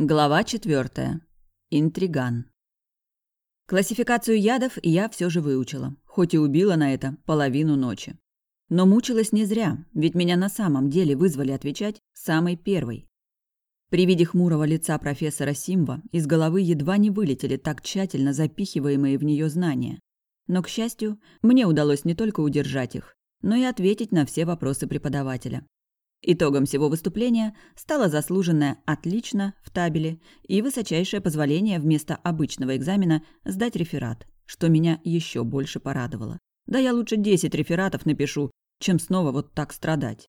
Глава четвертая. Интриган. Классификацию ядов я все же выучила, хоть и убила на это половину ночи. Но мучилась не зря, ведь меня на самом деле вызвали отвечать самой первой. При виде хмурого лица профессора Симва из головы едва не вылетели так тщательно запихиваемые в нее знания. Но, к счастью, мне удалось не только удержать их, но и ответить на все вопросы преподавателя. Итогом всего выступления стало заслуженное «отлично» в табеле и высочайшее позволение вместо обычного экзамена сдать реферат, что меня еще больше порадовало. Да я лучше 10 рефератов напишу, чем снова вот так страдать.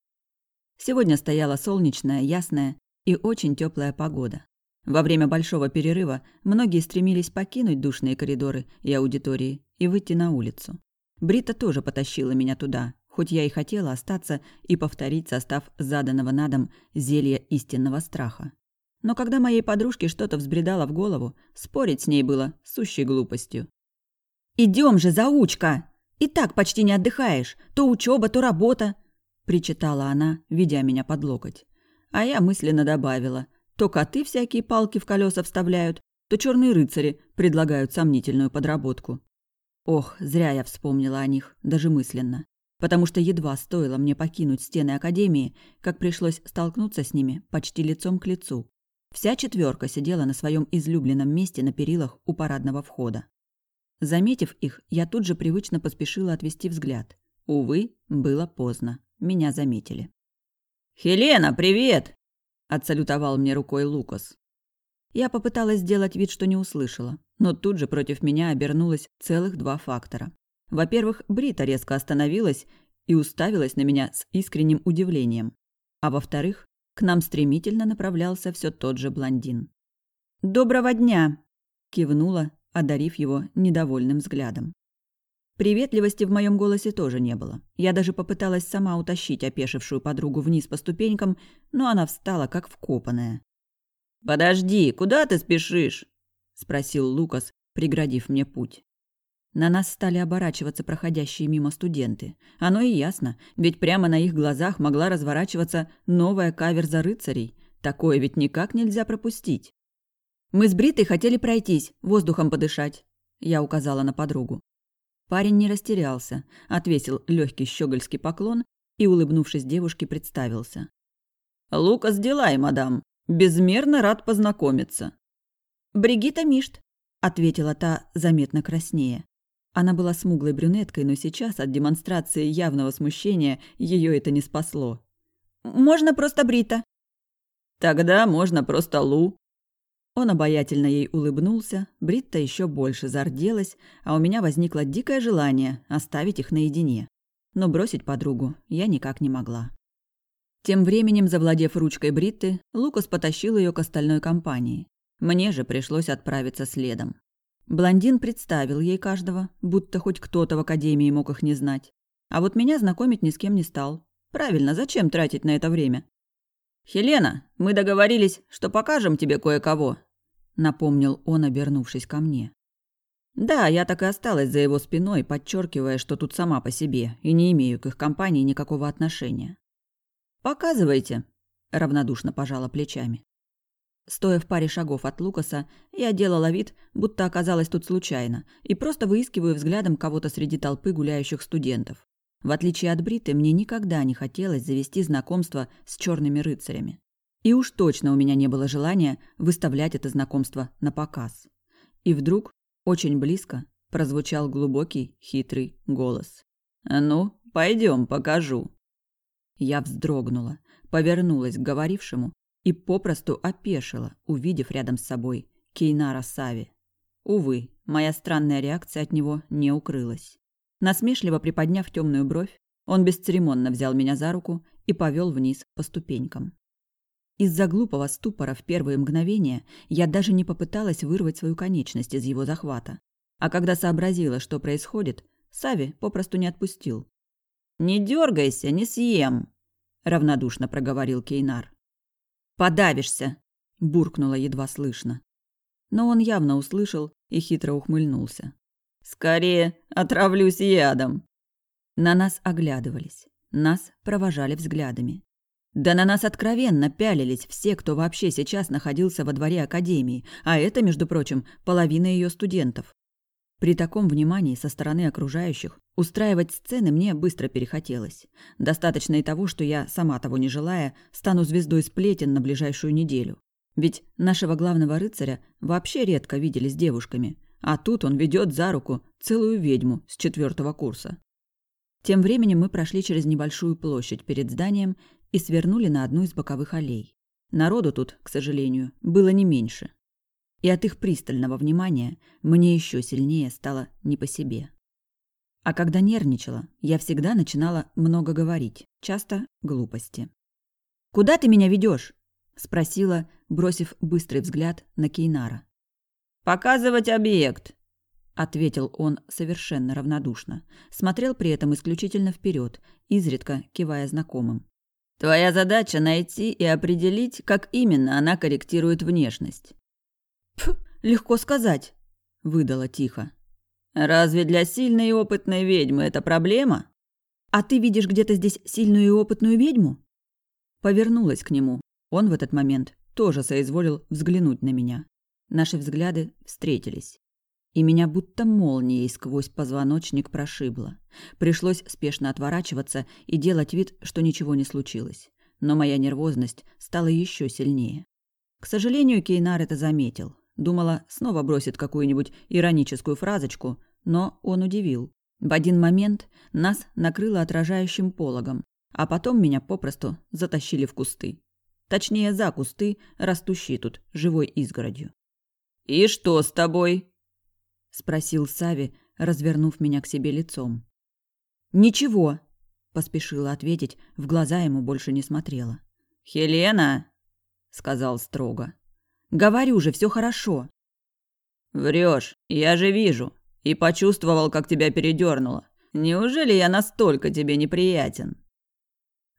Сегодня стояла солнечная, ясная и очень теплая погода. Во время большого перерыва многие стремились покинуть душные коридоры и аудитории и выйти на улицу. Брита тоже потащила меня туда, хоть я и хотела остаться и повторить состав заданного на дом зелья истинного страха. Но когда моей подружке что-то взбредало в голову, спорить с ней было сущей глупостью. «Идем же, заучка! И так почти не отдыхаешь. То учеба, то работа!» – причитала она, ведя меня под локоть. А я мысленно добавила. То коты всякие палки в колеса вставляют, то черные рыцари предлагают сомнительную подработку. Ох, зря я вспомнила о них, даже мысленно потому что едва стоило мне покинуть стены Академии, как пришлось столкнуться с ними почти лицом к лицу. Вся четверка сидела на своем излюбленном месте на перилах у парадного входа. Заметив их, я тут же привычно поспешила отвести взгляд. Увы, было поздно. Меня заметили. «Хелена, привет!» – отсалютовал мне рукой Лукас. Я попыталась сделать вид, что не услышала, но тут же против меня обернулось целых два фактора. Во-первых, Брита резко остановилась и уставилась на меня с искренним удивлением. А во-вторых, к нам стремительно направлялся все тот же блондин. «Доброго дня!» – кивнула, одарив его недовольным взглядом. Приветливости в моем голосе тоже не было. Я даже попыталась сама утащить опешившую подругу вниз по ступенькам, но она встала как вкопанная. «Подожди, куда ты спешишь?» – спросил Лукас, преградив мне путь. На нас стали оборачиваться проходящие мимо студенты. Оно и ясно, ведь прямо на их глазах могла разворачиваться новая каверза рыцарей. Такое ведь никак нельзя пропустить. «Мы с Бритой хотели пройтись, воздухом подышать», – я указала на подругу. Парень не растерялся, отвесил легкий щегольский поклон и, улыбнувшись девушке, представился. «Лукас Дилай, мадам. Безмерно рад познакомиться». «Бригита Мишт», – ответила та заметно краснее. Она была смуглой брюнеткой, но сейчас от демонстрации явного смущения ее это не спасло. «Можно просто Брита». «Тогда можно просто Лу». Он обаятельно ей улыбнулся, Бритта еще больше зарделась, а у меня возникло дикое желание оставить их наедине. Но бросить подругу я никак не могла. Тем временем, завладев ручкой Бритты, Лукас потащил ее к остальной компании. Мне же пришлось отправиться следом. Блондин представил ей каждого, будто хоть кто-то в академии мог их не знать. А вот меня знакомить ни с кем не стал. Правильно, зачем тратить на это время? «Хелена, мы договорились, что покажем тебе кое-кого», — напомнил он, обернувшись ко мне. Да, я так и осталась за его спиной, подчеркивая, что тут сама по себе и не имею к их компании никакого отношения. «Показывайте», — равнодушно пожала плечами. Стоя в паре шагов от Лукаса, я делала вид, будто оказалась тут случайно, и просто выискиваю взглядом кого-то среди толпы гуляющих студентов. В отличие от Бриты, мне никогда не хотелось завести знакомство с черными рыцарями. И уж точно у меня не было желания выставлять это знакомство на показ. И вдруг, очень близко, прозвучал глубокий, хитрый голос. «Ну, пойдем, покажу». Я вздрогнула, повернулась к говорившему и попросту опешила, увидев рядом с собой Кейнара Сави. Увы, моя странная реакция от него не укрылась. Насмешливо приподняв темную бровь, он бесцеремонно взял меня за руку и повел вниз по ступенькам. Из-за глупого ступора в первые мгновения я даже не попыталась вырвать свою конечность из его захвата. А когда сообразила, что происходит, Сави попросту не отпустил. «Не дергайся, не съем!» – равнодушно проговорил Кейнар. «Подавишься!» – буркнула едва слышно. Но он явно услышал и хитро ухмыльнулся. «Скорее отравлюсь ядом!» На нас оглядывались, нас провожали взглядами. Да на нас откровенно пялились все, кто вообще сейчас находился во дворе академии, а это, между прочим, половина ее студентов. При таком внимании со стороны окружающих устраивать сцены мне быстро перехотелось. Достаточно и того, что я, сама того не желая, стану звездой сплетен на ближайшую неделю. Ведь нашего главного рыцаря вообще редко видели с девушками, а тут он ведет за руку целую ведьму с четвертого курса. Тем временем мы прошли через небольшую площадь перед зданием и свернули на одну из боковых аллей. Народу тут, к сожалению, было не меньше и от их пристального внимания мне еще сильнее стало не по себе. А когда нервничала, я всегда начинала много говорить, часто глупости. «Куда ты меня ведешь? спросила, бросив быстрый взгляд на Кейнара. «Показывать объект», — ответил он совершенно равнодушно. Смотрел при этом исключительно вперед, изредка кивая знакомым. «Твоя задача — найти и определить, как именно она корректирует внешность. «Пф, легко сказать», — выдала тихо. «Разве для сильной и опытной ведьмы это проблема?» «А ты видишь где-то здесь сильную и опытную ведьму?» Повернулась к нему. Он в этот момент тоже соизволил взглянуть на меня. Наши взгляды встретились. И меня будто молнией сквозь позвоночник прошибло. Пришлось спешно отворачиваться и делать вид, что ничего не случилось. Но моя нервозность стала еще сильнее. К сожалению, Кейнар это заметил. Думала, снова бросит какую-нибудь ироническую фразочку, но он удивил. В один момент нас накрыло отражающим пологом, а потом меня попросту затащили в кусты. Точнее, за кусты, растущие тут живой изгородью. «И что с тобой?» – спросил Сави, развернув меня к себе лицом. «Ничего», – поспешила ответить, в глаза ему больше не смотрела. «Хелена!» – сказал строго. Говорю же, все хорошо. Врешь, я же вижу. И почувствовал, как тебя передернуло. Неужели я настолько тебе неприятен?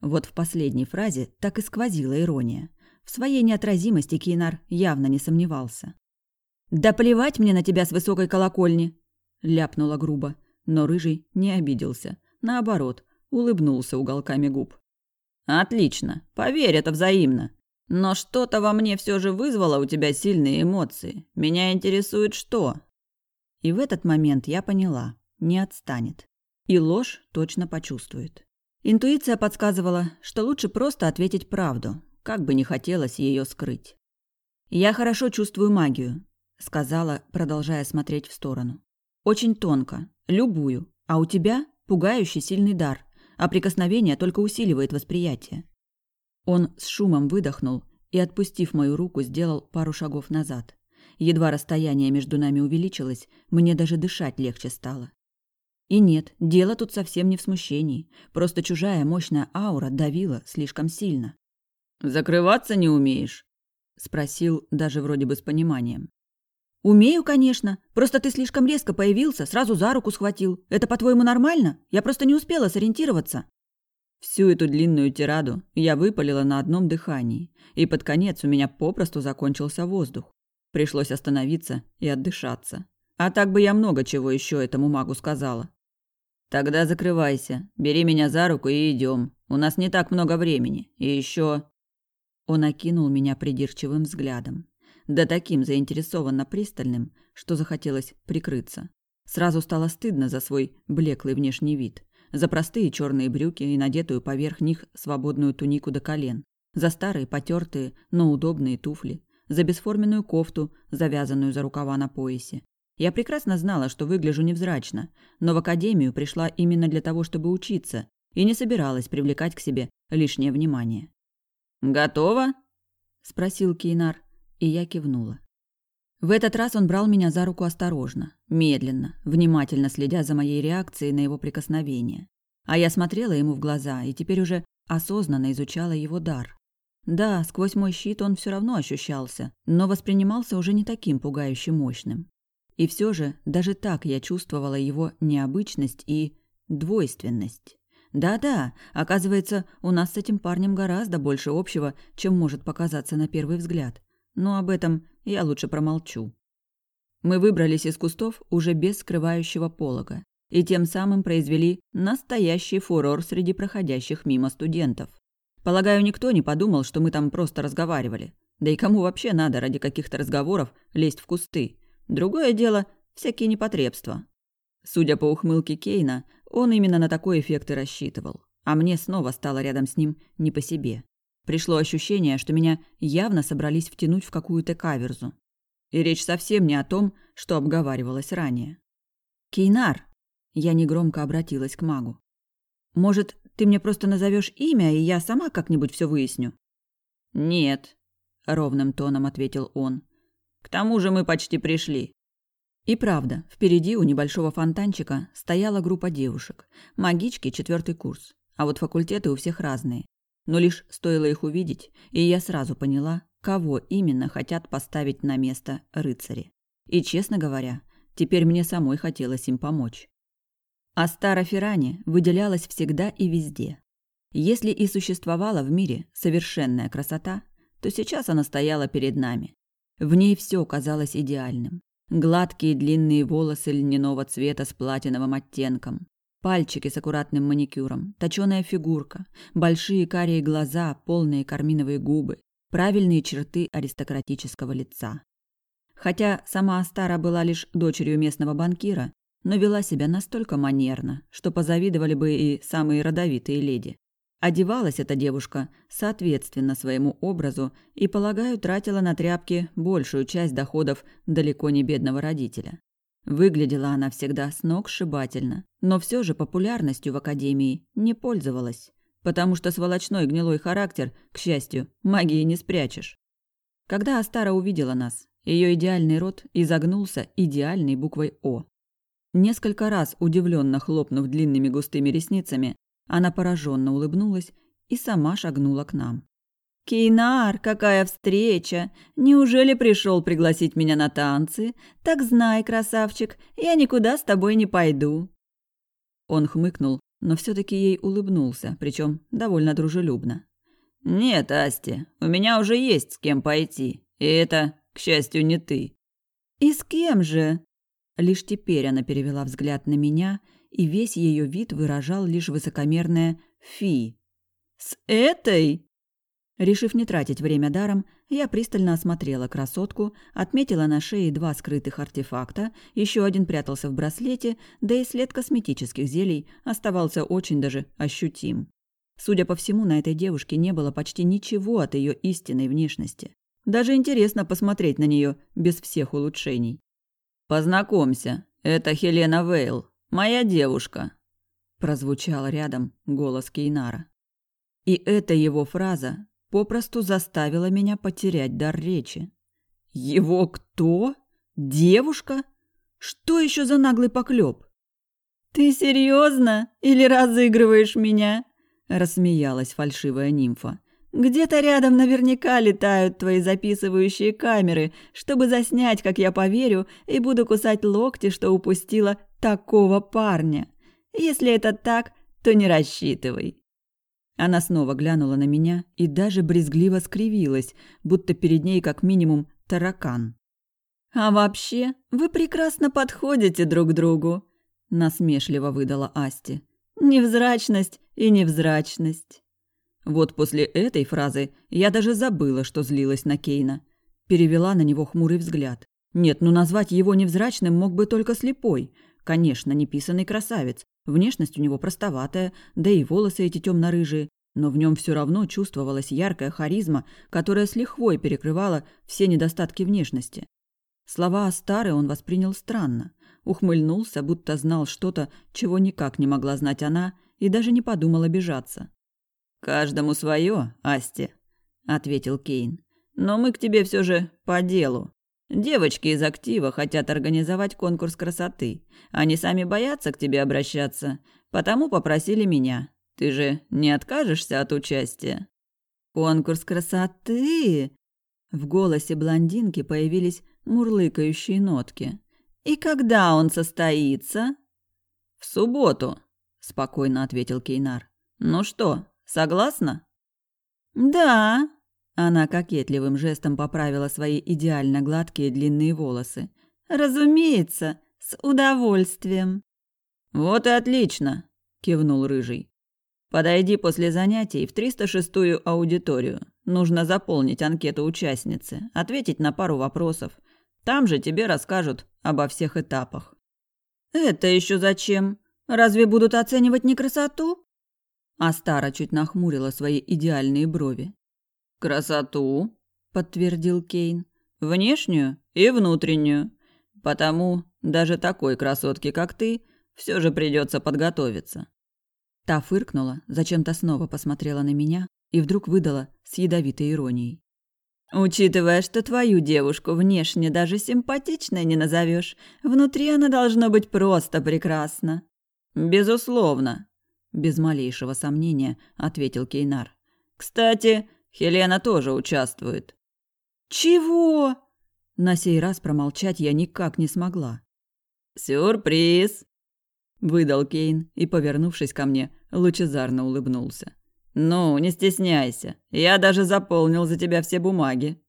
Вот в последней фразе так и сквозила ирония. В своей неотразимости Кейнар явно не сомневался. «Да плевать мне на тебя с высокой колокольни!» – ляпнула грубо. Но Рыжий не обиделся. Наоборот, улыбнулся уголками губ. «Отлично. Поверь, это взаимно. Но что-то во мне все же вызвало у тебя сильные эмоции. Меня интересует что?» И в этот момент я поняла, не отстанет. И ложь точно почувствует. Интуиция подсказывала, что лучше просто ответить правду, как бы не хотелось ее скрыть. «Я хорошо чувствую магию», — сказала, продолжая смотреть в сторону. «Очень тонко, любую, а у тебя пугающий сильный дар, а прикосновение только усиливает восприятие. Он с шумом выдохнул и, отпустив мою руку, сделал пару шагов назад. Едва расстояние между нами увеличилось, мне даже дышать легче стало. И нет, дело тут совсем не в смущении. Просто чужая мощная аура давила слишком сильно. «Закрываться не умеешь?» – спросил даже вроде бы с пониманием. «Умею, конечно. Просто ты слишком резко появился, сразу за руку схватил. Это, по-твоему, нормально? Я просто не успела сориентироваться». Всю эту длинную тираду я выпалила на одном дыхании, и под конец у меня попросту закончился воздух. Пришлось остановиться и отдышаться. А так бы я много чего еще этому магу сказала. Тогда закрывайся, бери меня за руку и идем. У нас не так много времени. И еще. Он окинул меня придирчивым взглядом. Да таким заинтересованно пристальным, что захотелось прикрыться. Сразу стало стыдно за свой блеклый внешний вид за простые черные брюки и надетую поверх них свободную тунику до колен, за старые потертые, но удобные туфли, за бесформенную кофту, завязанную за рукава на поясе. Я прекрасно знала, что выгляжу невзрачно, но в академию пришла именно для того, чтобы учиться, и не собиралась привлекать к себе лишнее внимание. «Готово?» – спросил Кейнар, и я кивнула. В этот раз он брал меня за руку осторожно, медленно, внимательно следя за моей реакцией на его прикосновение. А я смотрела ему в глаза и теперь уже осознанно изучала его дар. Да, сквозь мой щит он все равно ощущался, но воспринимался уже не таким пугающе мощным. И все же, даже так я чувствовала его необычность и двойственность. Да-да, оказывается, у нас с этим парнем гораздо больше общего, чем может показаться на первый взгляд. Но об этом я лучше промолчу. Мы выбрались из кустов уже без скрывающего полога и тем самым произвели настоящий фурор среди проходящих мимо студентов. Полагаю, никто не подумал, что мы там просто разговаривали. Да и кому вообще надо ради каких-то разговоров лезть в кусты? Другое дело – всякие непотребства. Судя по ухмылке Кейна, он именно на такой эффект и рассчитывал. А мне снова стало рядом с ним не по себе. Пришло ощущение, что меня явно собрались втянуть в какую-то каверзу. И речь совсем не о том, что обговаривалось ранее. «Кейнар!» – я негромко обратилась к магу. «Может, ты мне просто назовешь имя, и я сама как-нибудь все выясню?» «Нет», – ровным тоном ответил он. «К тому же мы почти пришли». И правда, впереди у небольшого фонтанчика стояла группа девушек. Магички, четвертый курс. А вот факультеты у всех разные. Но лишь стоило их увидеть, и я сразу поняла, кого именно хотят поставить на место рыцари. И, честно говоря, теперь мне самой хотелось им помочь. А Стара Ферране выделялась всегда и везде. Если и существовала в мире совершенная красота, то сейчас она стояла перед нами. В ней все казалось идеальным. Гладкие длинные волосы льняного цвета с платиновым оттенком, пальчики с аккуратным маникюром, точёная фигурка, большие карие глаза, полные карминовые губы, правильные черты аристократического лица. Хотя сама Астара была лишь дочерью местного банкира, но вела себя настолько манерно, что позавидовали бы и самые родовитые леди. Одевалась эта девушка соответственно своему образу и, полагаю, тратила на тряпки большую часть доходов далеко не бедного родителя. Выглядела она всегда с ног сшибательно, но все же популярностью в академии не пользовалась потому что сволочной гнилой характер, к счастью, магии не спрячешь. Когда Астара увидела нас, ее идеальный рот изогнулся идеальной буквой «О». Несколько раз удивленно хлопнув длинными густыми ресницами, она пораженно улыбнулась и сама шагнула к нам. «Кейнар, какая встреча! Неужели пришел пригласить меня на танцы? Так знай, красавчик, я никуда с тобой не пойду». Он хмыкнул, но все таки ей улыбнулся, причем довольно дружелюбно. «Нет, Асти, у меня уже есть с кем пойти, и это, к счастью, не ты». «И с кем же?» Лишь теперь она перевела взгляд на меня, и весь ее вид выражал лишь высокомерное «фи». «С этой?» Решив не тратить время даром, я пристально осмотрела красотку, отметила на шее два скрытых артефакта, еще один прятался в браслете, да и след косметических зелий оставался очень даже ощутим. Судя по всему, на этой девушке не было почти ничего от ее истинной внешности. Даже интересно посмотреть на нее без всех улучшений. «Познакомься, это Хелена Вейл, моя девушка», – прозвучал рядом голос Кейнара. И эта его фраза попросту заставила меня потерять дар речи. Его кто? Девушка? Что еще за наглый поклеп? Ты серьезно или разыгрываешь меня? рассмеялась фальшивая нимфа. Где-то рядом наверняка летают твои записывающие камеры, чтобы заснять, как я поверю, и буду кусать локти, что упустила такого парня. Если это так, то не рассчитывай. Она снова глянула на меня и даже брезгливо скривилась, будто перед ней как минимум таракан. «А вообще, вы прекрасно подходите друг другу», – насмешливо выдала Асти. «Невзрачность и невзрачность». Вот после этой фразы я даже забыла, что злилась на Кейна. Перевела на него хмурый взгляд. Нет, ну назвать его невзрачным мог бы только слепой. Конечно, неписанный красавец, Внешность у него простоватая, да и волосы эти темно-рыжие, но в нем все равно чувствовалась яркая харизма, которая с лихвой перекрывала все недостатки внешности. Слова Астары он воспринял странно, ухмыльнулся, будто знал что-то, чего никак не могла знать она, и даже не подумал обижаться. «Каждому свое, Асти», — ответил Кейн. «Но мы к тебе все же по делу. Девочки из актива хотят организовать конкурс красоты. Они сами боятся к тебе обращаться, потому попросили меня. Ты же не откажешься от участия? Конкурс красоты. В голосе блондинки появились мурлыкающие нотки. И когда он состоится? В субботу, спокойно ответил Кейнар. Ну что, согласна? Да, она кокетливым жестом поправила свои идеально гладкие длинные волосы. «Разумеется, с удовольствием». «Вот и отлично», – кивнул Рыжий. Подойди после занятий в 306-ю аудиторию. Нужно заполнить анкету участницы, ответить на пару вопросов. Там же тебе расскажут обо всех этапах. Это еще зачем? Разве будут оценивать не красоту? Астара чуть нахмурила свои идеальные брови. Красоту, подтвердил Кейн. Внешнюю и внутреннюю. Потому даже такой красотке, как ты, все же придется подготовиться. Та фыркнула, зачем-то снова посмотрела на меня и вдруг выдала с ядовитой иронией. «Учитывая, что твою девушку внешне даже симпатичной не назовешь, внутри она должна быть просто прекрасна». «Безусловно», – без малейшего сомнения ответил Кейнар. «Кстати, Хелена тоже участвует». «Чего?» На сей раз промолчать я никак не смогла. «Сюрприз!» – выдал Кейн и, повернувшись ко мне, лучезарно улыбнулся. «Ну, не стесняйся. Я даже заполнил за тебя все бумаги».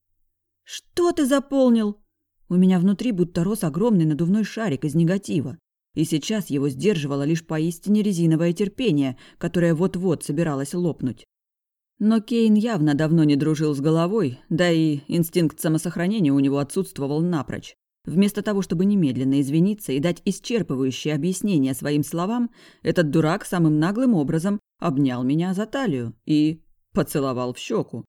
«Что ты заполнил?» У меня внутри будто рос огромный надувной шарик из негатива. И сейчас его сдерживало лишь поистине резиновое терпение, которое вот-вот собиралось лопнуть. Но Кейн явно давно не дружил с головой, да и инстинкт самосохранения у него отсутствовал напрочь. Вместо того, чтобы немедленно извиниться и дать исчерпывающее объяснение своим словам, этот дурак самым наглым образом обнял меня за талию и поцеловал в щеку.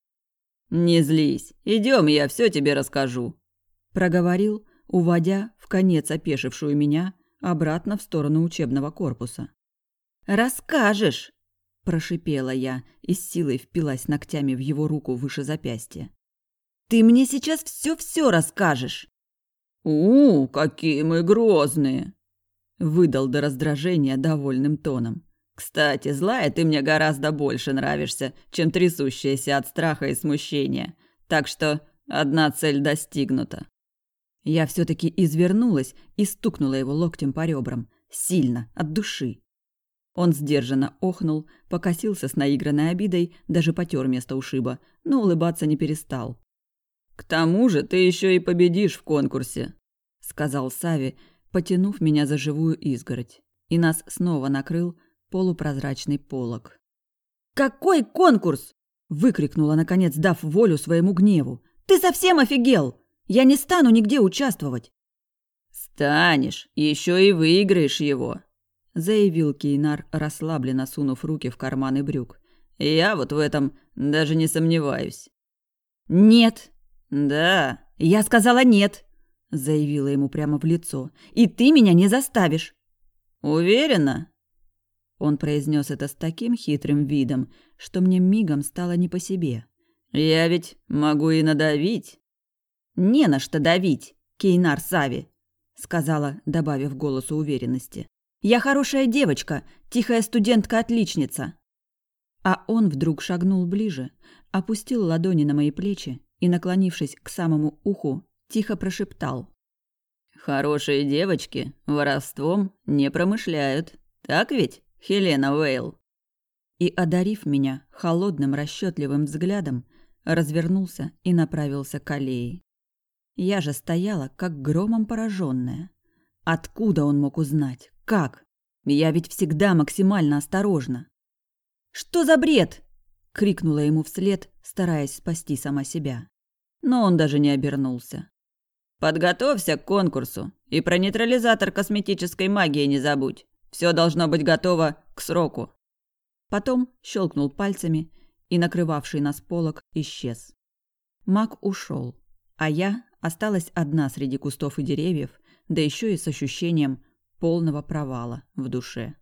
«Не злись, идем, я все тебе расскажу», – проговорил, уводя в конец опешившую меня обратно в сторону учебного корпуса. «Расскажешь!» Прошипела я и с силой впилась ногтями в его руку выше запястья. Ты мне сейчас все-все расскажешь. У, какие мы грозные, выдал до раздражения довольным тоном. Кстати, злая ты мне гораздо больше нравишься, чем трясущаяся от страха и смущения. Так что одна цель достигнута. Я все таки извернулась и стукнула его локтем по ребрам, сильно, от души. Он сдержанно охнул, покосился с наигранной обидой, даже потер место ушиба, но улыбаться не перестал. «К тому же ты еще и победишь в конкурсе», — сказал Сави, потянув меня за живую изгородь. И нас снова накрыл полупрозрачный полог. «Какой конкурс?» – выкрикнула, наконец, дав волю своему гневу. «Ты совсем офигел! Я не стану нигде участвовать!» «Станешь, еще и выиграешь его!» Заявил Кейнар, расслабленно сунув руки в карманы брюк. Я вот в этом даже не сомневаюсь. Нет. Да. Я сказала нет, заявила ему прямо в лицо. И ты меня не заставишь. Уверена? Он произнес это с таким хитрым видом, что мне мигом стало не по себе. Я ведь могу и надавить. Не на что давить, Кейнар Сави, сказала, добавив голосу уверенности. Я хорошая девочка, тихая студентка-отличница. А он вдруг шагнул ближе, опустил ладони на мои плечи и, наклонившись к самому уху, тихо прошептал. «Хорошие девочки воровством не промышляют. Так ведь, Хелена Вейл?» И, одарив меня холодным расчетливым взглядом, развернулся и направился к аллее. Я же стояла, как громом пораженная. Откуда он мог узнать? Как? Я ведь всегда максимально осторожна. «Что за бред?» – крикнула ему вслед, стараясь спасти сама себя. Но он даже не обернулся. «Подготовься к конкурсу и про нейтрализатор косметической магии не забудь. Все должно быть готово к сроку». Потом щелкнул пальцами, и накрывавший нас полок исчез. Маг ушел, а я осталась одна среди кустов и деревьев, да еще и с ощущением полного провала в душе.